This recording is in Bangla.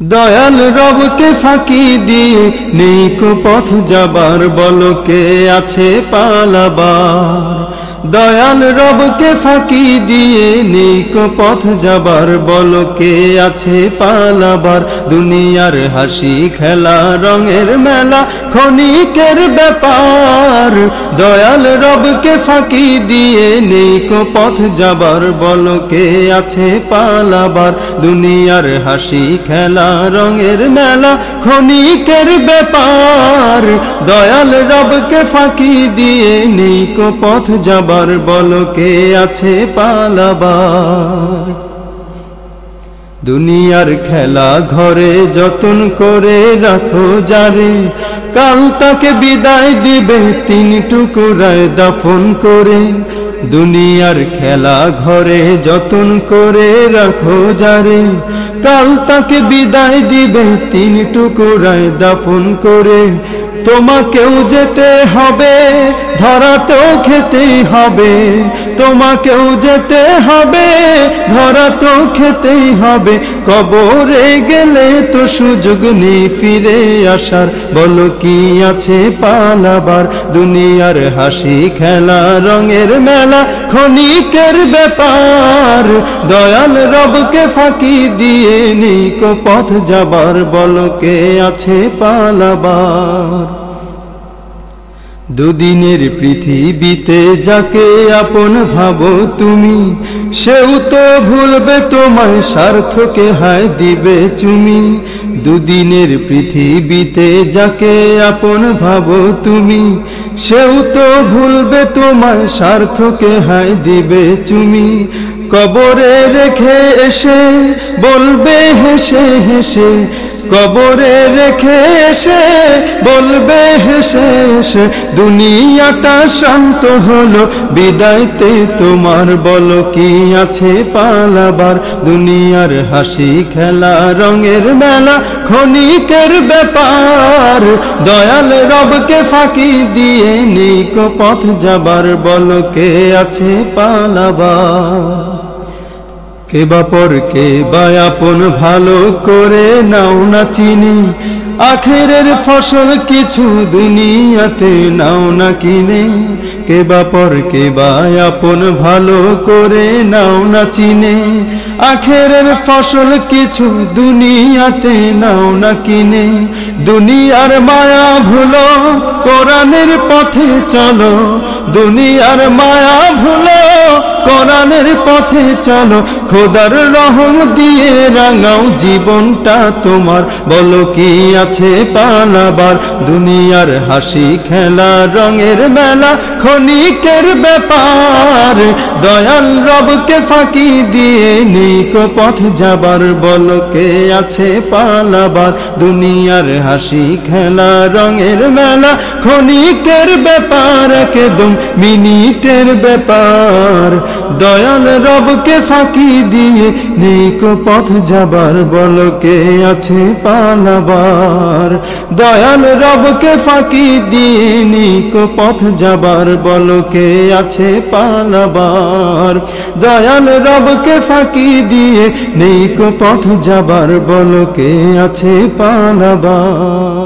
দয়াল রবকে ফাঁকি দিয়ে নেই পথ যাবার বলকে আছে পালাবার। দয়াল রবকে ফাঁকি দিয়ে নেই কো পথ যাবার বলকে আছে পালাবার? দুনিয়ার হাসি খেলা, রঙের মেলা, ক্ষণিকের ব্যাপার। দয়াল রবকে ফাঁকি দিয়ে নেই কো পথ যাবার বলকে আছে পালাবার? দুনিয়ার হাসি খেলা, রঙের মেলা, ক্ষণিকের ব্যাপার। দয়াল রবকে ফাঁকি দিয়ে নেই কো পথ যাবার বলকে আছে পালাবার? দুনিয়ার খেলা ঘরে যতন করে রাখো যারে, কাল তাকে বিদায় দিবে তিন টুকুরায় দাফন করে। দুনিয়ার খেলা ঘরে যতন করে রাখো যারে, কাল তাকে বিদায় দিবে তিন টুকুরায় দাফন করে। তোমাকেও যেতে হবে ধরা তো খেতেই হবে। তোমাকেও যেতে হবে ধরা তো খেতেই হবে। কবরে গেলে তো সুযোগ নেই ফিরে আসার। বলো কি আছে পালাবার? দুনিয়ার হাসি খেলা, রঙের মেলা, ক্ষণিকের ব্যাপার। দয়াল রবকে ফাঁকি দিয়ে নেই কো পথ যাবার বলকে আছে পালাবার। দুদিনের পৃথিবীতে যাকে আপন ভাবো তুমি, সেও তো ভুলবে তোমায় স্বার্থকে হায় দিবে চুমি। দুদিনের পৃথিবীতে যাকে আপন ভাবো তুমি, সেও তো ভুলবে তোমায় স্বার্থকে হায় দিবে চুমি। কবরে রেখে এসে বলবে হেসে হেসে, কবরে রেখে এসে বলবে হেসে হেসে, দুনিয়াটা শান্ত হলো, বিদায়তে তোমার বলো কি আছে পালাবার? দুনিয়ার হাসি খেলা, রঙের মেলা, ক্ষণিকের ব্যাপার। দয়াল রবকে ফাঁকি দিয়ে নেই পথ যাবার বলকে আছে পালাবার। কে বা পর কে বা আপন ভালো করে নাও না চিনি। আখেরের ফসল কিছু দুনিয়াতে নাও না কিনে। কে বা পর কে বা আপন ভালো করে নাও না চিনে। আখেরের ফসল কিছু দুনিয়াতে নাও না কিনে। দুনিয়ার মায়া ভুলো, কোরআনের পথে চলো। দুনিয়ার মায়া ভুলো, কোরআনের পথে চলো। খোদার রহম দিয়ে রাঙাও জীবনটা তোমার। বলো কি আছে পালাবার? দুনিয়ার হাসি খেলা, রঙের মেলা, ক্ষণিকের ব্যাপার। দয়াল রবকে ফাঁকি দিয়ে নিক পথ যাবার। বলো কে আছে পালাবার? দুনিয়ার হাসি খেলা, রঙের মেলা, ক্ষণিকের ব্যাপার, একদম মিনিটের ব্যাপার। দয়াল রবকে ফাঁকি দিয়ে নিক পথ যাবার বলকে আছে পালাবার? দয়াল রবকে ফাঁকি দিয়ে নিক পথ যাবার বলকে আছে পালাবার? দয়াল রবকে ফাঁকি দিয়ে নিক পথ যাবার বলকে আছে পালাবার?